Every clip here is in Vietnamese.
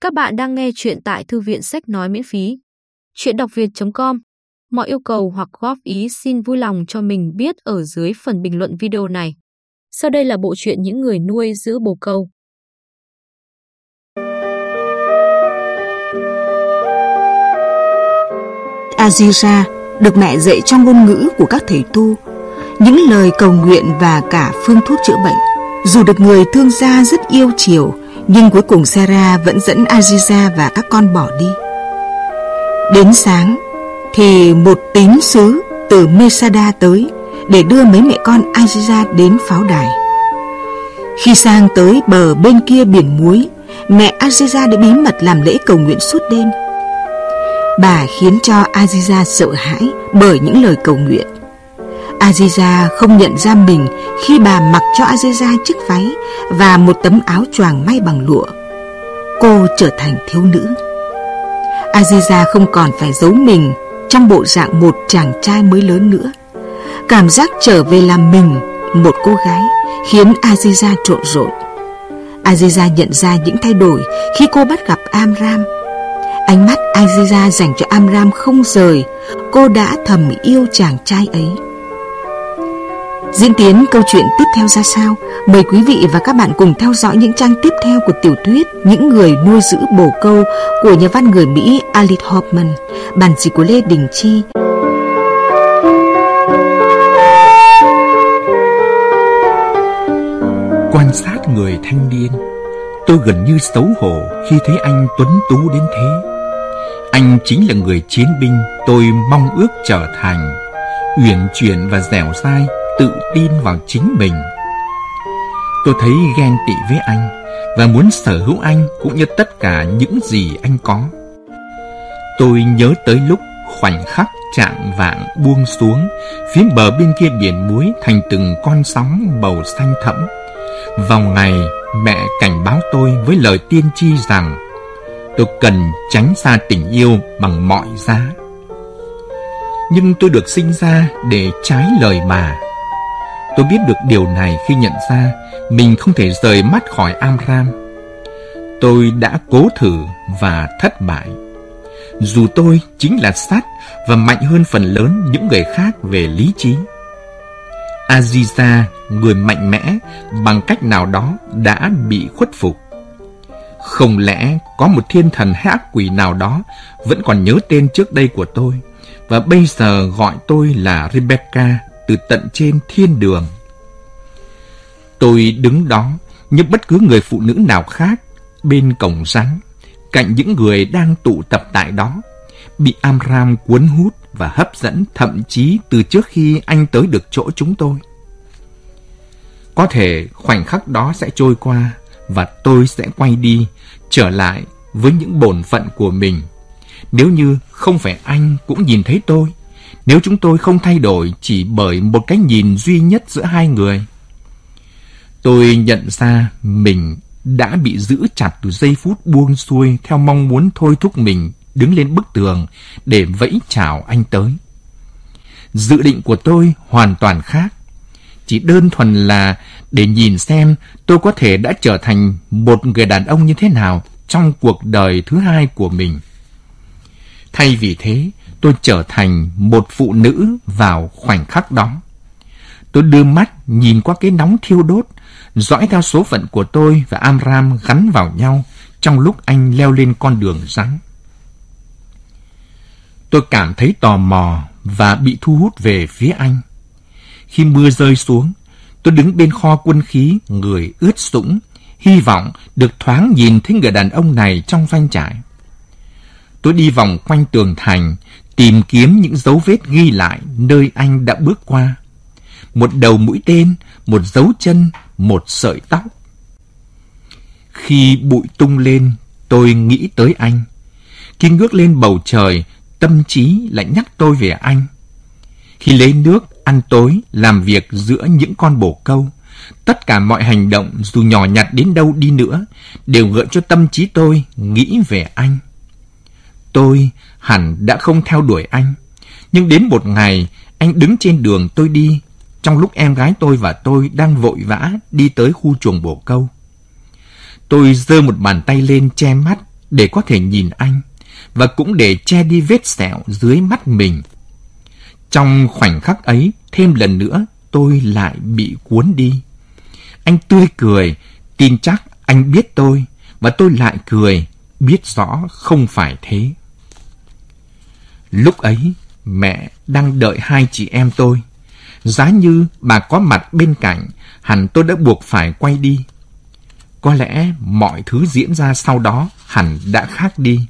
Các bạn đang nghe chuyện tại thư viện sách nói miễn phí. Chuyện đọc việt.com Mọi yêu cầu hoặc góp ý xin vui lòng cho mình biết ở dưới phần bình luận video này. Sau đây là bộ truyện những người nuôi giữ bồ câu. Azira được mẹ dạy trong ngôn ngữ của các thầy tu, những lời cầu nguyện và cả phương thuốc chữa bệnh. Dù được người thương gia rất yêu chiều, nhưng cuối cùng Sarah vẫn dẫn Aziza và các con bỏ đi. Đến sáng thì một tín sứ từ Mesada tới để đưa mấy mẹ con Aziza đến pháo đài. Khi sang tới bờ bên kia biển muối, mẹ Aziza đã bí mật làm lễ cầu nguyện suốt đêm. Bà khiến cho Aziza sợ hãi bởi những lời cầu nguyện. Aziza không nhận ra mình khi bà mặc cho Aziza chiếc váy và một tấm áo choàng may bằng lụa. Cô trở thành thiếu nữ. Aziza không còn phải giấu mình trong bộ dạng một chàng trai mới lớn nữa. Cảm giác trở về làm mình, một cô gái, khiến Aziza trộn rộn. Aziza nhận ra những thay đổi khi cô bắt gặp Amram. Ánh mắt Aziza dành cho Amram không rời, cô đã thầm yêu chàng trai ấy. Diễn tiến câu chuyện tiếp theo ra sao? Mời quý vị và các bạn cùng theo dõi những trang tiếp theo của tiểu thuyết Những người nuôi giữ bồ câu của nhà văn người Mỹ Alice Hoffman, bản dịch của Lê Đình Chi. Quan sát người thanh niên, tôi gần như xấu hổ khi thấy anh tuấn tú đến thế. Anh chính là người chiến binh tôi mong ước trở thành, uyển chuyển và dẻo dai tự tin vào chính mình. Tôi thấy ghen tị với anh và muốn sở hữu anh cũng như tất cả những gì anh có. Tôi nhớ tới lúc khoảnh khắc trạng vạng buông xuống, phía bờ bên kia biển muối thành từng con sóng màu xanh thẫm. Vào ngày mẹ cảnh báo tôi với lời tiên tri rằng tôi cần tránh xa tình yêu bằng mọi giá. Nhưng tôi được sinh ra để trái lời bà. Tôi biết được điều này khi nhận ra mình không thể rời mắt khỏi Amram. Tôi đã cố thử và thất bại. Dù tôi chính là sắt và mạnh hơn phần lớn những người khác về lý trí. Aziza, người mạnh mẽ, bằng cách nào đó đã bị khuất phục. Không lẽ có một thiên thần hay ác quỷ nào đó vẫn còn nhớ tên trước đây của tôi và bây giờ gọi tôi là Rebecca từ tận trên thiên đường. Tôi đứng đó như bất cứ người phụ nữ nào khác bên cổng rắn, cạnh những người đang tụ tập tại đó, bị Amram cuốn hút và hấp dẫn thậm chí từ trước khi anh tới được chỗ chúng tôi. Có thể khoảnh khắc đó sẽ trôi qua và tôi sẽ quay đi, trở lại với những bổn phận của mình. Nếu như không phải anh cũng nhìn thấy tôi, nếu chúng tôi không thay đổi chỉ bởi một cái nhìn duy nhất giữa hai người. Tôi nhận ra mình đã bị giữ chặt từ giây phút buông xuôi theo mong muốn thôi thúc mình đứng lên bức tường để vẫy chào anh tới. Dự định của tôi hoàn toàn khác. Chỉ đơn thuần là để nhìn xem tôi có thể đã trở thành một người đàn ông như thế nào trong cuộc đời thứ hai của mình. Thay vì thế, tôi trở thành một phụ nữ vào khoảnh khắc đó. Tôi đưa mắt nhìn qua cái nóng thiêu đốt, dõi theo số phận của tôi và Amram gắn vào nhau trong lúc anh leo lên con đường rắn. Tôi cảm thấy tò mò và bị thu hút về phía anh. Khi mưa rơi xuống, tôi đứng bên kho quân khí, người ướt sũng, hy vọng được thoáng nhìn thấy người đàn ông này trong doanh trại. Tôi đi vòng quanh tường thành, tìm kiếm những dấu vết ghi lại nơi anh đã bước qua. Một đầu mũi tên, một dấu chân, một sợi tóc. Khi bụi tung lên, tôi nghĩ tới anh. Khi ngước lên bầu trời, tâm trí lại nhắc tôi về anh. Khi lấy nước, ăn tối, làm việc giữa những con bồ câu, tất cả mọi hành động dù nhỏ nhặt đến đâu đi nữa đều gợi cho tâm trí tôi nghĩ về anh. Tôi hẳn đã không theo đuổi anh, nhưng đến một ngày anh đứng trên đường tôi đi, trong lúc em gái tôi và tôi đang vội vã đi tới khu chuồng bồ câu. Tôi giơ một bàn tay lên che mắt để có thể nhìn anh và cũng để che đi vết sẹo dưới mắt mình. Trong khoảnh khắc ấy, thêm lần nữa tôi lại bị cuốn đi. Anh tươi cười, tin chắc anh biết tôi, và tôi lại cười, biết rõ không phải thế. Lúc ấy, mẹ đang đợi hai chị em tôi. Giá như bà có mặt bên cạnh, hẳn tôi đã buộc phải quay đi. Có lẽ mọi thứ diễn ra sau đó hẳn đã khác đi.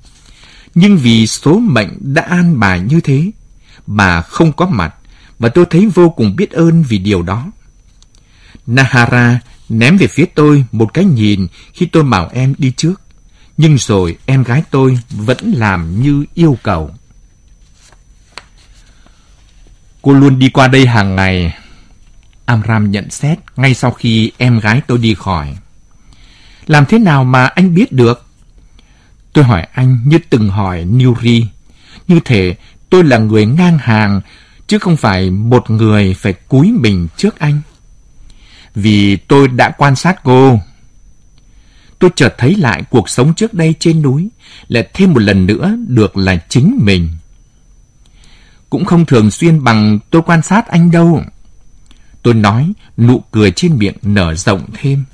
Nhưng vì số mệnh đã an bài như thế, bà không có mặt và tôi thấy vô cùng biết ơn vì điều đó. Nahara ném về phía tôi một cái nhìn khi tôi bảo em đi trước. Nhưng rồi em gái tôi vẫn làm như yêu cầu. Cô luôn đi qua đây hàng ngày. Amram nhận xét ngay sau khi em gái tôi đi khỏi. Làm thế nào mà anh biết được? Tôi hỏi anh như từng hỏi Nuri. Như thể tôi là người ngang hàng, chứ không phải một người phải cúi mình trước anh. Vì tôi đã quan sát cô. Tôi chợt thấy lại cuộc sống trước đây trên núi, lại thêm một lần nữa được là chính mình. Cũng không thường xuyên bằng tôi quan sát anh đâu. Tôi nói, nụ cười trên miệng nở rộng thêm.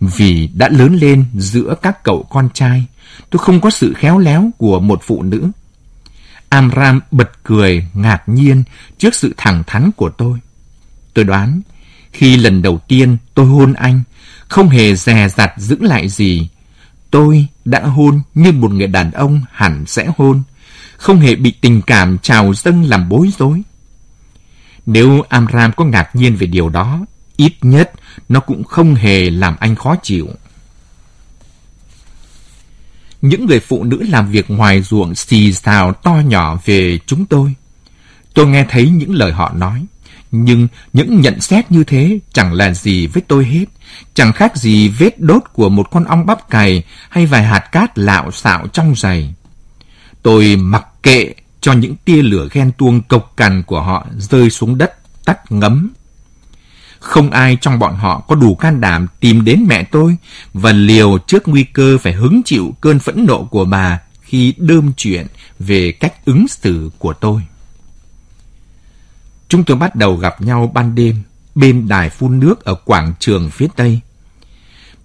Vì đã lớn lên giữa các cậu con trai, tôi không có sự khéo léo của một phụ nữ. Amram bật cười ngạc nhiên trước sự thẳng thắn của tôi. Tôi đoán, khi lần đầu tiên tôi hôn anh, không hề dè dặt giữ lại gì. Tôi đã hôn như một người đàn ông hẳn sẽ hôn, không hề bị tình cảm trào dâng làm bối rối. Nếu Amram có ngạc nhiên về điều đó, ít nhất nó cũng không hề làm anh khó chịu. Những người phụ nữ làm việc ngoài ruộng xì xào to nhỏ về chúng tôi. Tôi nghe thấy những lời họ nói, nhưng những nhận xét như thế chẳng là gì với tôi hết, chẳng khác gì vết đốt của một con ong bắp cày hay vài hạt cát lạo xạo trong giày. Tôi mặc kệ cho những tia lửa ghen tuông cộc cằn của họ rơi xuống đất, tắt ngấm. Không ai trong bọn họ có đủ can đảm tìm đến mẹ tôi và liều trước nguy cơ phải hứng chịu cơn phẫn nộ của bà khi đơm chuyện về cách ứng xử của tôi. Chúng tôi bắt đầu gặp nhau ban đêm bên đài phun nước ở quảng trường phía Tây.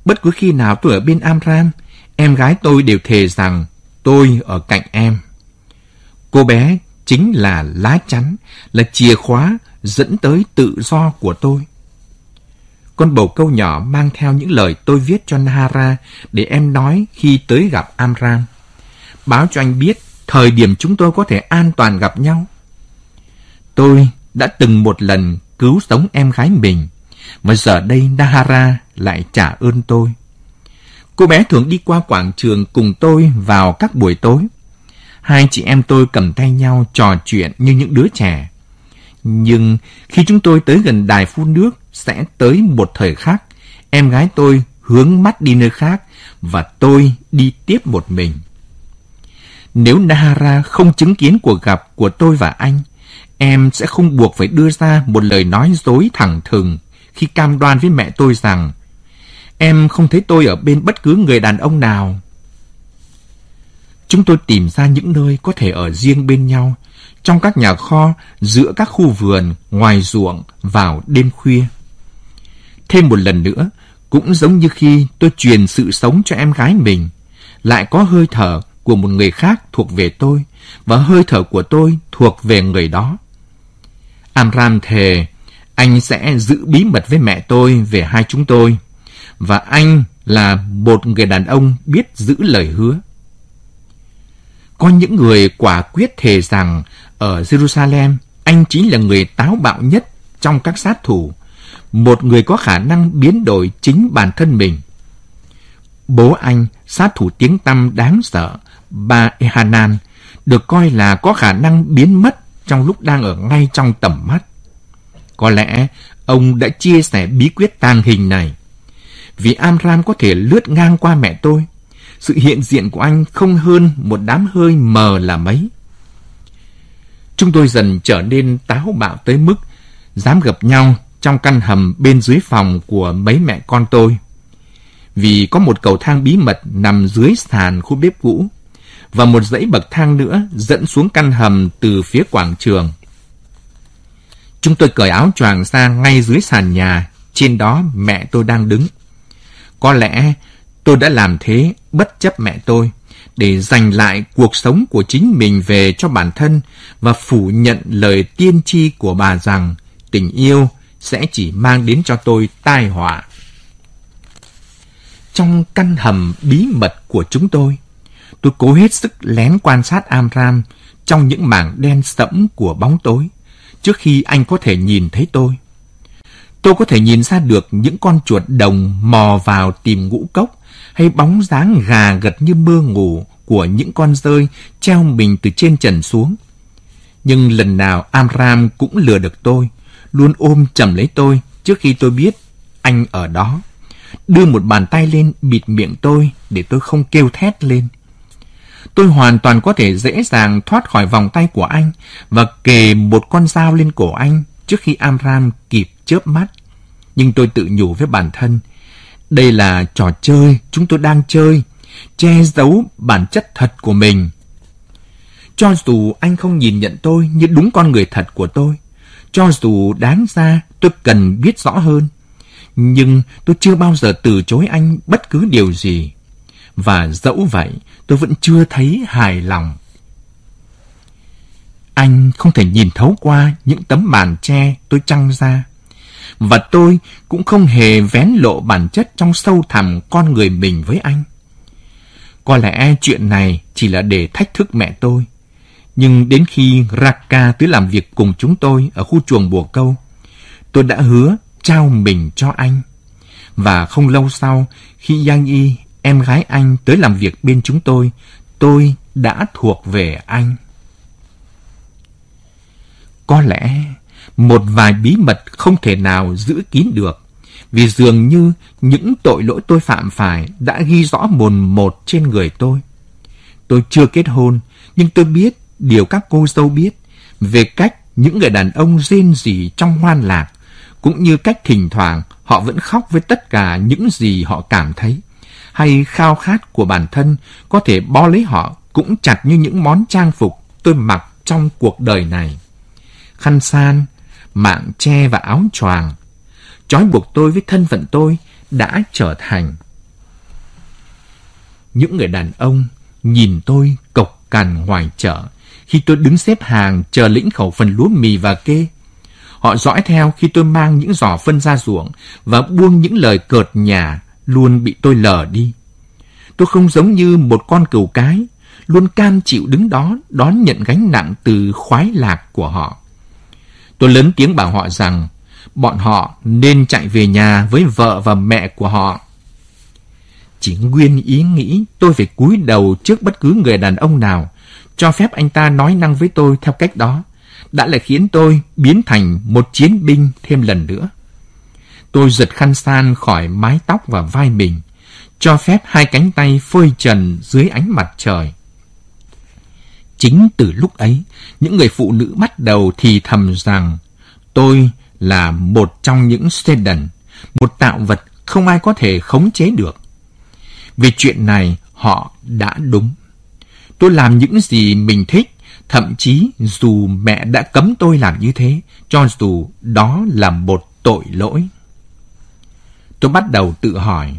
Bất cứ khi nào tôi ở bên Amram, em gái tôi đều thề rằng tôi ở cạnh em. Cô bé chính là lá chắn, là chìa khóa dẫn tới tự do của tôi. Con bầu câu nhỏ mang theo những lời tôi viết cho Nahara để em nói khi tới gặp Amram. Báo cho anh biết thời điểm chúng tôi có thể an toàn gặp nhau. Tôi đã từng một lần cứu sống em gái mình, mà giờ đây Nahara lại trả ơn tôi. Cô bé thường đi qua quảng trường cùng tôi vào các buổi tối. Hai chị em tôi cầm tay nhau trò chuyện như những đứa trẻ. Nhưng khi chúng tôi tới gần đài phun nước sẽ tới một thời khác, em gái tôi hướng mắt đi nơi khác và tôi đi tiếp một mình. Nếu Nahara không chứng kiến cuộc gặp của tôi và anh, em sẽ không buộc phải đưa ra một lời nói dối thẳng thừng khi cam đoan với mẹ tôi rằng em không thấy tôi ở bên bất cứ người đàn ông nào. Chúng tôi tìm ra những nơi có thể ở riêng bên nhau, trong các nhà kho, giữa các khu vườn, ngoài ruộng, vào đêm khuya. Thêm một lần nữa, cũng giống như khi tôi truyền sự sống cho em gái mình, lại có hơi thở của một người khác thuộc về tôi, và hơi thở của tôi thuộc về người đó. Amram thề, anh sẽ giữ bí mật với mẹ tôi về hai chúng tôi, và anh là một người đàn ông biết giữ lời hứa. Có những người quả quyết thề rằng ở Jerusalem, anh chính là người táo bạo nhất trong các sát thủ, một người có khả năng biến đổi chính bản thân mình. Bố anh, sát thủ tiếng tăm đáng sợ, bà Ehanan, được coi là có khả năng biến mất trong lúc đang ở ngay trong tầm mắt. Có lẽ ông đã chia sẻ bí quyết tàng hình này. Vì Amram có thể lướt ngang qua mẹ tôi, sự hiện diện của anh không hơn một đám hơi mờ là mấy. Chúng tôi dần trở nên táo bạo tới mức dám gặp nhau trong căn hầm bên dưới phòng của mấy mẹ con tôi. vì có một cầu thang bí mật nằm dưới sàn khu bếp cũ và một dãy bậc thang nữa dẫn xuống căn hầm từ phía quảng trường. Chúng tôi cởi áo choàng ra ngay dưới sàn nhà, trên đó mẹ tôi đang đứng. Có lẽ tôi đã làm thế bất chấp mẹ tôi, để giành lại cuộc sống của chính mình về cho bản thân và phủ nhận lời tiên tri của bà rằng tình yêu sẽ chỉ mang đến cho tôi tai họa. Trong căn hầm bí mật của chúng tôi, tôi cố hết sức lén quan sát Amram trong những mảng đen sẫm của bóng tối trước khi anh có thể nhìn thấy tôi. Tôi có thể nhìn ra được những con chuột đồng mò vào tìm ngũ cốc hay bóng dáng gà gật như mưa ngủ của những con rơi treo mình từ trên trần xuống. Nhưng lần nào Amram cũng lừa được tôi, luôn ôm chầm lấy tôi trước khi tôi biết anh ở đó. Đưa một bàn tay lên bịt miệng tôi để tôi không kêu thét lên. Tôi hoàn toàn có thể dễ dàng thoát khỏi vòng tay của anh và kề một con dao lên cổ anh trước khi Amram kịp chớp mắt. Nhưng tôi tự nhủ với bản thân, đây là trò chơi chúng tôi đang chơi, che giấu bản chất thật của mình. Cho dù anh không nhìn nhận tôi như đúng con người thật của tôi, cho dù đáng ra tôi cần biết rõ hơn, nhưng tôi chưa bao giờ từ chối anh bất cứ điều gì. Và dẫu vậy, tôi vẫn chưa thấy hài lòng. Anh không thể nhìn thấu qua những tấm màn che tôi trăng ra. Và tôi cũng không hề vén lộ bản chất trong sâu thẳm con người mình với anh. Có lẽ chuyện này chỉ là để thách thức mẹ tôi. Nhưng đến khi Raka tới làm việc cùng chúng tôi ở khu chuồng bùa câu, tôi đã hứa trao mình cho anh. Và không lâu sau, khi Yang Y, em gái anh tới làm việc bên chúng tôi, tôi đã thuộc về anh. Có lẽ một vài bí mật không thể nào giữ kín được, vì dường như những tội lỗi tôi phạm phải đã ghi rõ mồn một trên người tôi. Tôi chưa kết hôn, nhưng tôi biết điều các cô dâu biết về cách những người đàn ông rên rỉ trong hoan lạc, cũng như cách thỉnh thoảng họ vẫn khóc với tất cả những gì họ cảm thấy, hay khao khát của bản thân có thể bó lấy họ cũng chặt như những món trang phục tôi mặc trong cuộc đời này. Khăn san, mạng che và áo choàng, trói buộc tôi với thân phận tôi đã trở thành. Những người đàn ông nhìn tôi cộc cằn ngoài chợ khi tôi đứng xếp hàng chờ lĩnh khẩu phần lúa mì và kê. Họ dõi theo khi tôi mang những giỏ phân ra ruộng và buông những lời cợt nhà luôn bị tôi lờ đi. Tôi không giống như một con cừu cái, luôn cam chịu đứng đó đón nhận gánh nặng từ khoái lạc của họ. Tôi lớn tiếng bảo họ rằng bọn họ nên chạy về nhà với vợ và mẹ của họ. Chỉ nguyên ý nghĩ tôi phải cúi đầu trước bất cứ người đàn ông nào, cho phép anh ta nói năng với tôi theo cách đó, đã lại khiến tôi biến thành một chiến binh thêm lần nữa. Tôi giật khăn san khỏi mái tóc và vai mình, cho phép hai cánh tay phơi trần dưới ánh mặt trời. Chính từ lúc ấy, những người phụ nữ bắt đầu thì thầm rằng tôi là một trong những sedan, một tạo vật không ai có thể khống chế được. Vì chuyện này, họ đã đúng. Tôi làm những gì mình thích, thậm chí dù mẹ đã cấm tôi làm như thế, cho dù đó là một tội lỗi. Tôi bắt đầu tự hỏi,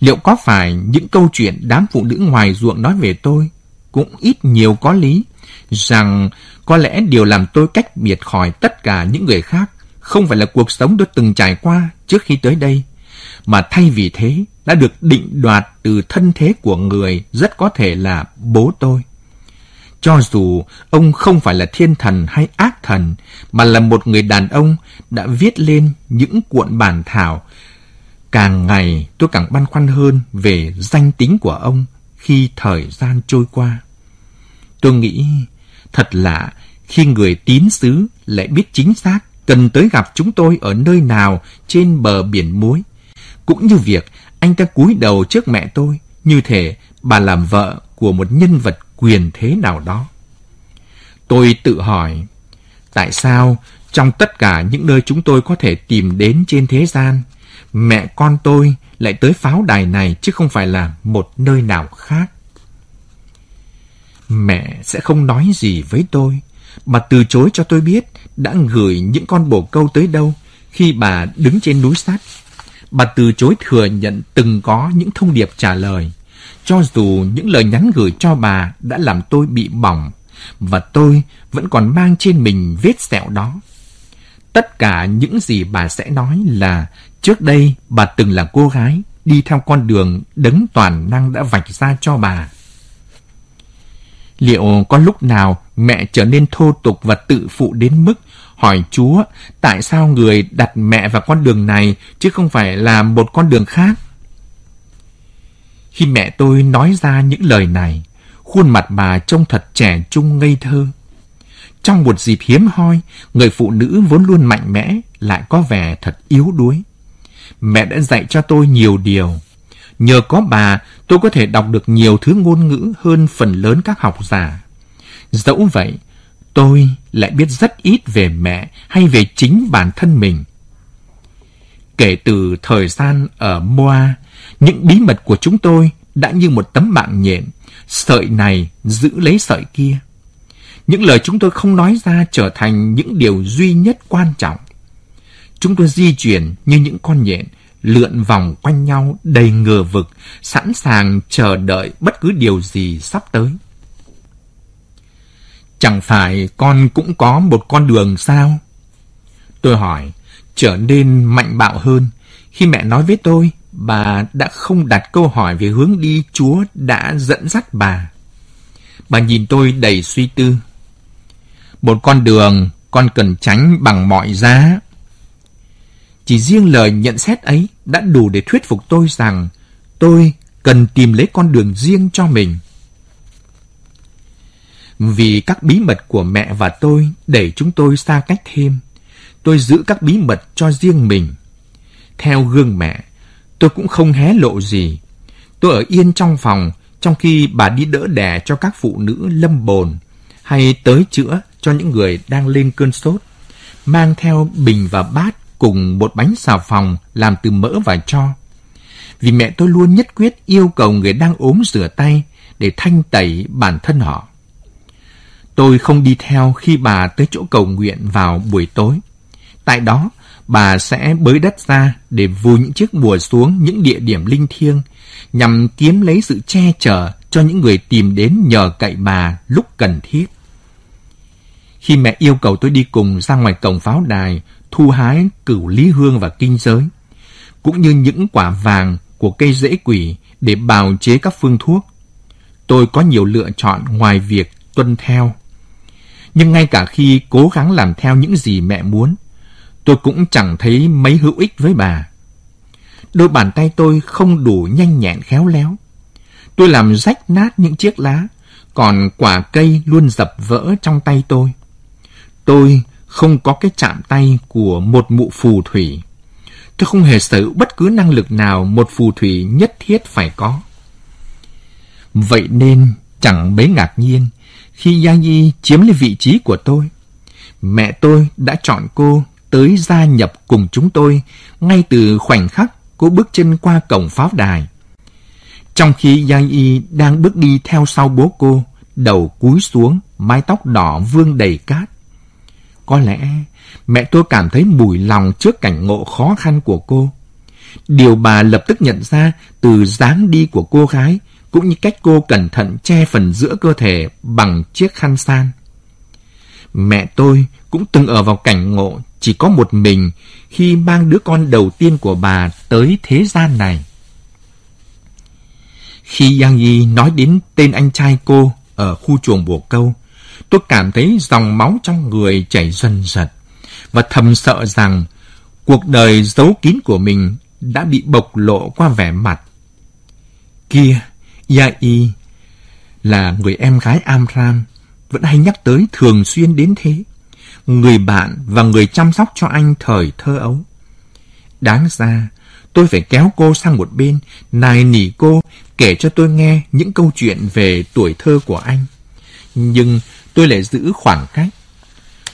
liệu có phải những câu chuyện đám phụ nữ ngoài ruộng nói về tôi cũng ít nhiều có lý, rằng có lẽ điều làm tôi cách biệt khỏi tất cả những người khác không phải là cuộc sống tôi từng trải qua trước khi tới đây, mà thay vì thế đã được định đoạt từ thân thế của người rất có thể là bố tôi. Cho dù ông không phải là thiên thần hay ác thần, mà là một người đàn ông đã viết lên những cuộn bản thảo, càng ngày tôi càng băn khoăn hơn về danh tính của ông khi thời gian trôi qua. Tôi nghĩ thật lạ khi người tín sứ lại biết chính xác cần tới gặp chúng tôi ở nơi nào trên bờ biển muối. Cũng như việc anh ta cúi đầu trước mẹ tôi, như thể bà làm vợ của một nhân vật quyền thế nào đó. Tôi tự hỏi, tại sao trong tất cả những nơi chúng tôi có thể tìm đến trên thế gian, mẹ con tôi lại tới pháo đài này chứ không phải là một nơi nào khác. Mẹ sẽ không nói gì với tôi, mà từ chối cho tôi biết đã gửi những con bồ câu tới đâu khi bà đứng trên núi sắt. Bà từ chối thừa nhận từng có những thông điệp trả lời, cho dù những lời nhắn gửi cho bà đã làm tôi bị bỏng, và tôi vẫn còn mang trên mình vết sẹo đó. Tất cả những gì bà sẽ nói là trước đây bà từng là cô gái đi theo con đường đấng toàn năng đã vạch ra cho bà. Liệu có lúc nào mẹ trở nên thô tục và tự phụ đến mức hỏi Chúa tại sao người đặt mẹ vào con đường này chứ không phải là một con đường khác? Khi mẹ tôi nói ra những lời này, khuôn mặt bà trông thật trẻ trung ngây thơ. Trong một dịp hiếm hoi, người phụ nữ vốn luôn mạnh mẽ lại có vẻ thật yếu đuối. Mẹ đã dạy cho tôi nhiều điều. Nhờ có bà, tôi có thể đọc được nhiều thứ ngôn ngữ hơn phần lớn các học giả. Dẫu vậy, tôi lại biết rất ít về mẹ hay về chính bản thân mình. Kể từ thời gian ở Moa, những bí mật của chúng tôi đã như một tấm mạng nhện, sợi này giữ lấy sợi kia. Những lời chúng tôi không nói ra trở thành những điều duy nhất quan trọng. Chúng tôi di chuyển như những con nhện, lượn vòng quanh nhau đầy ngờ vực, sẵn sàng chờ đợi bất cứ điều gì sắp tới. Chẳng phải con cũng có một con đường sao? Tôi hỏi, trở nên mạnh bạo hơn. Khi mẹ nói với tôi, bà đã không đặt câu hỏi về hướng đi Chúa đã dẫn dắt bà. Bà nhìn tôi đầy suy tư. Một con đường con cần tránh bằng mọi giá. Chỉ riêng lời nhận xét ấy đã đủ để thuyết phục tôi rằng tôi cần tìm lấy con đường riêng cho mình. Vì các bí mật của mẹ và tôi đẩy chúng tôi xa cách thêm, tôi giữ các bí mật cho riêng mình. Theo gương mẹ, tôi cũng không hé lộ gì. Tôi ở yên trong phòng trong khi bà đi đỡ đẻ cho các phụ nữ lâm bồn hay tới chữa cho những người đang lên cơn sốt, mang theo bình và bát cùng một bánh xà phòng làm từ mỡ và cho. Vì mẹ tôi luôn nhất quyết yêu cầu người đang ốm rửa tay để thanh tẩy bản thân họ. Tôi không đi theo khi bà tới chỗ cầu nguyện vào buổi tối. Tại đó, bà sẽ bới đất ra để vùi những chiếc bùa xuống những địa điểm linh thiêng nhằm kiếm lấy sự che chở cho những người tìm đến nhờ cậy bà lúc cần thiết. Khi mẹ yêu cầu tôi đi cùng ra ngoài cổng pháo đài thu hái cửu lý hương và kinh giới, cũng như những quả vàng của cây rễ quỷ để bào chế các phương thuốc, tôi có nhiều lựa chọn ngoài việc tuân theo. Nhưng ngay cả khi cố gắng làm theo những gì mẹ muốn, tôi cũng chẳng thấy mấy hữu ích với bà. Đôi bàn tay tôi không đủ nhanh nhẹn khéo léo. Tôi làm rách nát những chiếc lá, còn quả cây luôn dập vỡ trong tay tôi. Tôi không có cái chạm tay của một mụ phù thủy. Tôi không hề sở hữu bất cứ năng lực nào một phù thủy nhất thiết phải có. Vậy nên chẳng mấy ngạc nhiên khi Yayi chiếm lấy vị trí của tôi. Mẹ tôi đã chọn cô tới gia nhập cùng chúng tôi ngay từ khoảnh khắc cô bước chân qua cổng pháo đài. Trong khi Giang Y đang bước đi theo sau bố cô, đầu cúi xuống, mái tóc đỏ vương đầy cát. Có lẽ mẹ tôi cảm thấy mùi lòng trước cảnh ngộ khó khăn của cô. Điều bà lập tức nhận ra từ dáng đi của cô gái cũng như cách cô cẩn thận che phần giữa cơ thể bằng chiếc khăn san. Mẹ tôi cũng từng ở vào cảnh ngộ chỉ có một mình khi mang đứa con đầu tiên của bà tới thế gian này. Khi Yang Yi nói đến tên anh trai cô ở khu chuồng bồ câu, tôi cảm thấy dòng máu trong người chảy dần dần và thầm sợ rằng cuộc đời giấu kín của mình đã bị bộc lộ qua vẻ mặt. Kia, Yai là người em gái Amram, vẫn hay nhắc tới thường xuyên đến thế người bạn và người chăm sóc cho anh thời thơ ấu. Đáng ra, tôi phải kéo cô sang một bên, nài nỉ cô kể cho tôi nghe những câu chuyện về tuổi thơ của anh. Nhưng tôi lại giữ khoảng cách.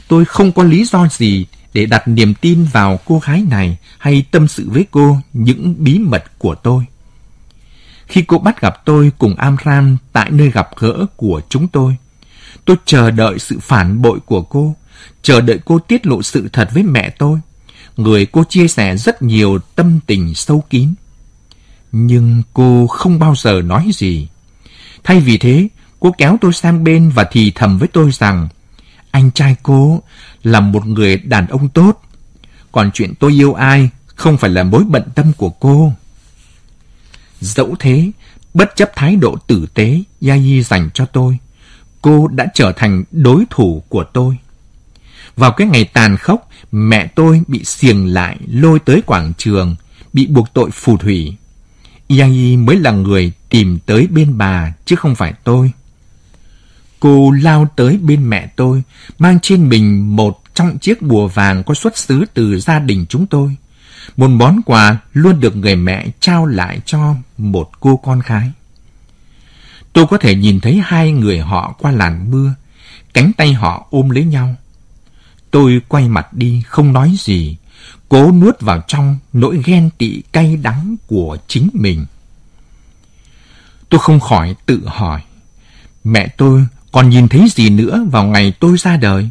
Tôi không có lý do gì để đặt niềm tin vào cô gái này hay tâm sự với cô những bí mật của tôi. Khi cô bắt gặp tôi cùng Amram tại nơi gặp gỡ của chúng tôi, tôi chờ đợi sự phản bội của cô, chờ đợi cô tiết lộ sự thật với mẹ tôi, người cô chia sẻ rất nhiều tâm tình sâu kín. Nhưng cô không bao giờ nói gì. Thay vì thế, cô kéo tôi sang bên và thì thầm với tôi rằng anh trai cô là một người đàn ông tốt. Còn chuyện tôi yêu ai không phải là mối bận tâm của cô. Dẫu thế, bất chấp thái độ tử tế Yai dành cho tôi, cô đã trở thành đối thủ của tôi. Vào cái ngày tàn khốc, mẹ tôi bị xiềng lại lôi tới quảng trường, bị buộc tội phù thủy. Yai mới là người tìm tới bên bà, chứ không phải tôi. Cô lao tới bên mẹ tôi, mang trên mình một trong chiếc bùa vàng có xuất xứ từ gia đình chúng tôi. Một món quà luôn được người mẹ trao lại cho một cô con gái. Tôi có thể nhìn thấy hai người họ qua làn mưa, cánh tay họ ôm lấy nhau. Tôi quay mặt đi, không nói gì, cố nuốt vào trong nỗi ghen tị cay đắng của chính mình. Tôi không khỏi tự hỏi, mẹ tôi còn nhìn thấy gì nữa vào ngày tôi ra đời?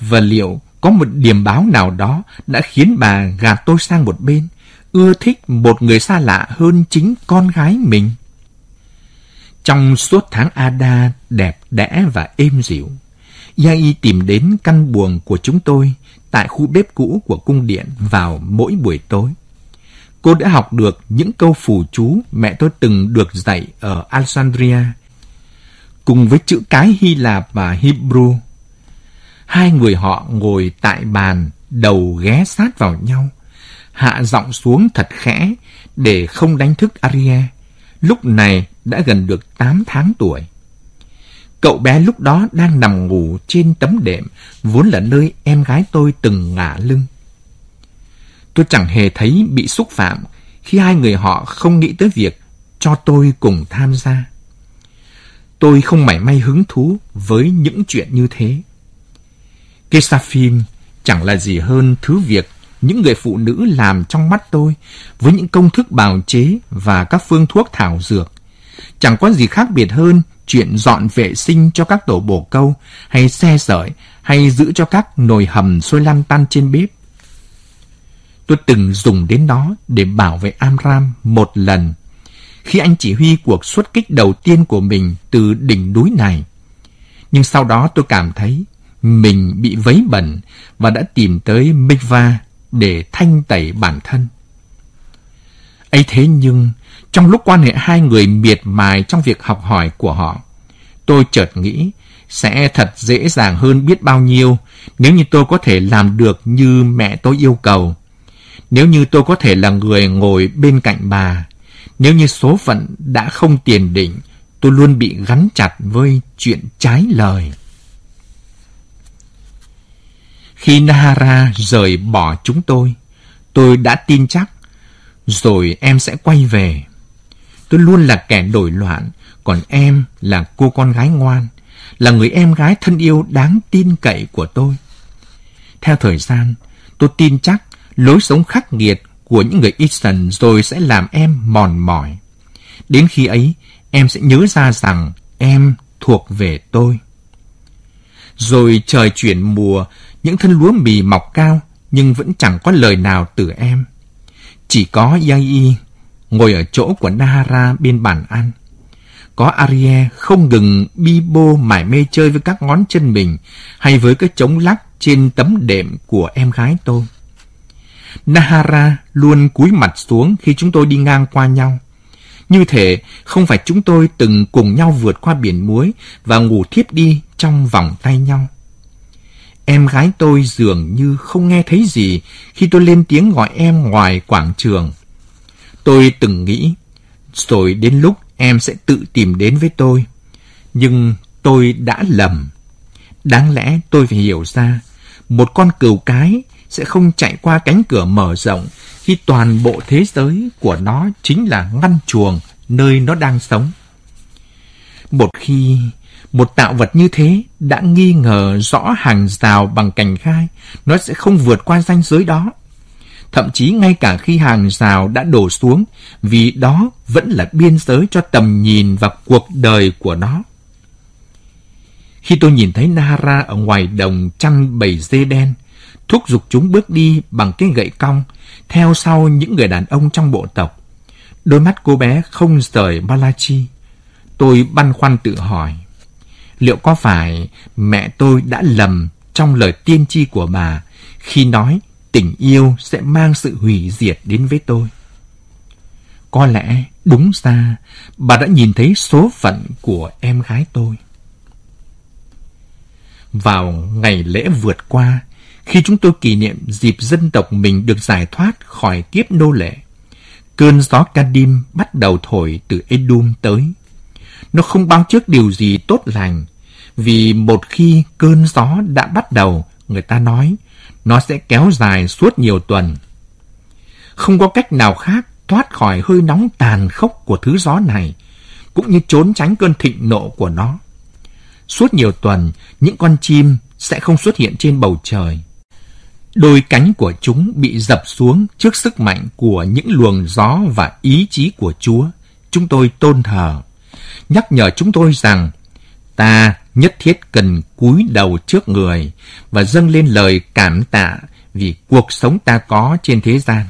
Và liệu có một điểm báo nào đó đã khiến bà gạt tôi sang một bên, ưa thích một người xa lạ hơn chính con gái mình? Trong suốt tháng Ada đẹp đẽ và êm dịu, Yai tìm đến căn buồng của chúng tôi tại khu bếp cũ của cung điện vào mỗi buổi tối. Cô đã học được những câu phù chú mẹ tôi từng được dạy ở Alexandria cùng với chữ cái Hy Lạp và Hebrew. Hai người họ ngồi tại bàn, đầu ghé sát vào nhau, hạ giọng xuống thật khẽ để không đánh thức Aria. Lúc này đã gần được 8 tháng tuổi. Cậu bé lúc đó đang nằm ngủ trên tấm đệm, vốn là nơi em gái tôi từng ngả lưng. Tôi chẳng hề thấy bị xúc phạm khi hai người họ không nghĩ tới việc cho tôi cùng tham gia. Tôi không mảy may hứng thú với những chuyện như thế. Kesafim chẳng là gì hơn thứ việc những người phụ nữ làm trong mắt tôi với những công thức bào chế và các phương thuốc thảo dược. Chẳng có gì khác biệt hơn chuyện dọn vệ sinh cho các tổ bổ câu, hay xe sợi, hay giữ cho các nồi hầm sôi lăn tăn trên bếp. Tôi từng dùng đến nó để bảo vệ Amram một lần khi anh chỉ huy cuộc xuất kích đầu tiên của mình từ đỉnh núi này. Nhưng sau đó tôi cảm thấy mình bị vấy bẩn và đã tìm tới Mikva để thanh tẩy bản thân. ấy thế nhưng, trong lúc quan hệ hai người miệt mài trong việc học hỏi của họ, tôi chợt nghĩ sẽ thật dễ dàng hơn biết bao nhiêu nếu như tôi có thể làm được như mẹ tôi yêu cầu. Nếu như tôi có thể là người ngồi bên cạnh bà nếu như số phận đã không tiền định, tôi luôn bị gắn chặt với chuyện trái lời. Khi Nahara rời bỏ chúng tôi, tôi đã tin chắc, rồi em sẽ quay về. Tôi luôn là kẻ đổi loạn, còn em là cô con gái ngoan, là người em gái thân yêu đáng tin cậy của tôi. Theo thời gian, tôi tin chắc lối sống khắc nghiệt của những người Eastern rồi sẽ làm em mòn mỏi. Đến khi ấy, em sẽ nhớ ra rằng em thuộc về tôi. Rồi trời chuyển mùa, những thân lúa mì mọc cao nhưng vẫn chẳng có lời nào từ em. Chỉ có Yai ngồi ở chỗ của Nahara bên bàn ăn. Có Arie không ngừng bi bô mải mê chơi với các ngón chân mình hay với cái trống lắc trên tấm đệm của em gái tôi. Nahara luôn cúi mặt xuống khi chúng tôi đi ngang qua nhau. Như thể không phải chúng tôi từng cùng nhau vượt qua biển muối và ngủ thiếp đi trong vòng tay nhau. Em gái tôi dường như không nghe thấy gì khi tôi lên tiếng gọi em ngoài quảng trường. Tôi từng nghĩ, rồi đến lúc em sẽ tự tìm đến với tôi. Nhưng tôi đã lầm. Đáng lẽ tôi phải hiểu ra, một con cừu cái sẽ không chạy qua cánh cửa mở rộng khi toàn bộ thế giới của nó chính là ngăn chuồng nơi nó đang sống. Một khi một tạo vật như thế đã nghi ngờ rõ hàng rào bằng cành khai, nó sẽ không vượt qua ranh giới đó. Thậm chí ngay cả khi hàng rào đã đổ xuống, vì đó vẫn là biên giới cho tầm nhìn và cuộc đời của nó. Khi tôi nhìn thấy Nara ở ngoài đồng chăn bầy dê đen, thúc giục chúng bước đi bằng cái gậy cong, theo sau những người đàn ông trong bộ tộc. Đôi mắt cô bé không rời Malachi. Tôi băn khoăn tự hỏi, liệu có phải mẹ tôi đã lầm trong lời tiên tri của bà khi nói tình yêu sẽ mang sự hủy diệt đến với tôi? Có lẽ đúng ra bà đã nhìn thấy số phận của em gái tôi. Vào ngày lễ vượt qua, khi chúng tôi kỷ niệm dịp dân tộc mình được giải thoát khỏi kiếp nô lệ, cơn gió Kadim bắt đầu thổi từ Edom tới. Nó không báo trước điều gì tốt lành, vì một khi cơn gió đã bắt đầu, người ta nói, nó sẽ kéo dài suốt nhiều tuần. Không có cách nào khác thoát khỏi hơi nóng tàn khốc của thứ gió này, cũng như trốn tránh cơn thịnh nộ của nó. Suốt nhiều tuần, những con chim sẽ không xuất hiện trên bầu trời. Đôi cánh của chúng bị dập xuống trước sức mạnh của những luồng gió và ý chí của Chúa. Chúng tôi tôn thờ, nhắc nhở chúng tôi rằng ta nhất thiết cần cúi đầu trước người và dâng lên lời cảm tạ vì cuộc sống ta có trên thế gian.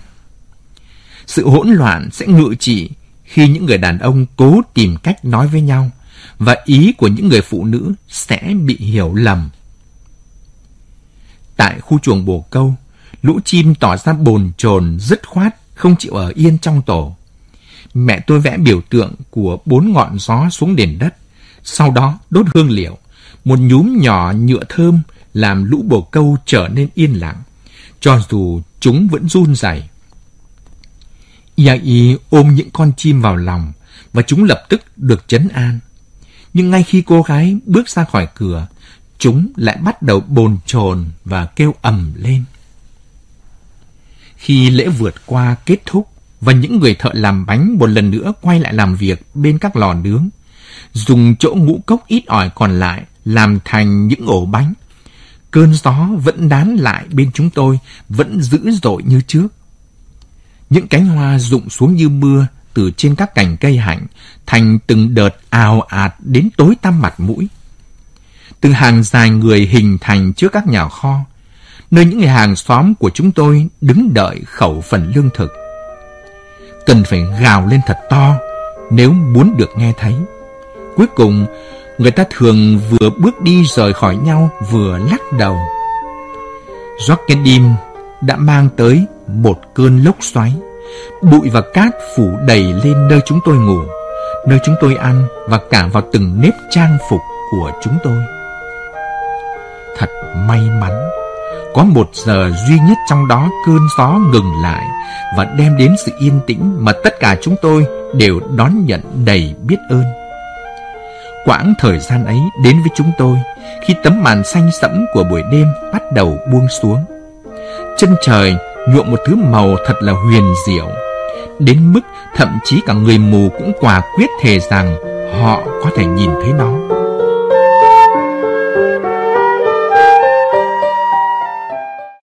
Sự hỗn loạn sẽ ngự trị khi những người đàn ông cố tìm cách nói với nhau và ý của những người phụ nữ sẽ bị hiểu lầm. Tại khu chuồng bồ câu, lũ chim tỏ ra bồn chồn dứt khoát, không chịu ở yên trong tổ. Mẹ tôi vẽ biểu tượng của bốn ngọn gió xuống nền đất, sau đó đốt hương liệu, một nhúm nhỏ nhựa thơm làm lũ bồ câu trở nên yên lặng, cho dù chúng vẫn run rẩy. Yai ôm những con chim vào lòng và chúng lập tức được chấn an. Nhưng ngay khi cô gái bước ra khỏi cửa, chúng lại bắt đầu bồn chồn và kêu ầm lên. Khi lễ vượt qua kết thúc và những người thợ làm bánh một lần nữa quay lại làm việc bên các lò nướng, dùng chỗ ngũ cốc ít ỏi còn lại làm thành những ổ bánh. Cơn gió vẫn đán lại bên chúng tôi, vẫn dữ dội như trước. Những cánh hoa rụng xuống như mưa từ trên các cành cây hạnh, thành từng đợt ào ạt đến tối tăm mặt mũi. Từng hàng dài người hình thành trước các nhà kho, nơi những người hàng xóm của chúng tôi đứng đợi khẩu phần lương thực. Cần phải gào lên thật to nếu muốn được nghe thấy. Cuối cùng, người ta thường vừa bước đi rời khỏi nhau vừa lắc đầu. Rockedim đã mang tới một cơn lốc xoáy. Bụi và cát phủ đầy lên nơi chúng tôi ngủ, nơi chúng tôi ăn và cả vào từng nếp trang phục của chúng tôi. Thật may mắn, có một giờ duy nhất trong đó cơn gió ngừng lại và đem đến sự yên tĩnh mà tất cả chúng tôi đều đón nhận đầy biết ơn. Quãng thời gian ấy đến với chúng tôi khi tấm màn xanh sẫm của buổi đêm bắt đầu buông xuống. Chân trời nhuộm một thứ màu thật là huyền diệu, đến mức thậm chí cả người mù cũng quả quyết thề rằng họ có thể nhìn thấy nó.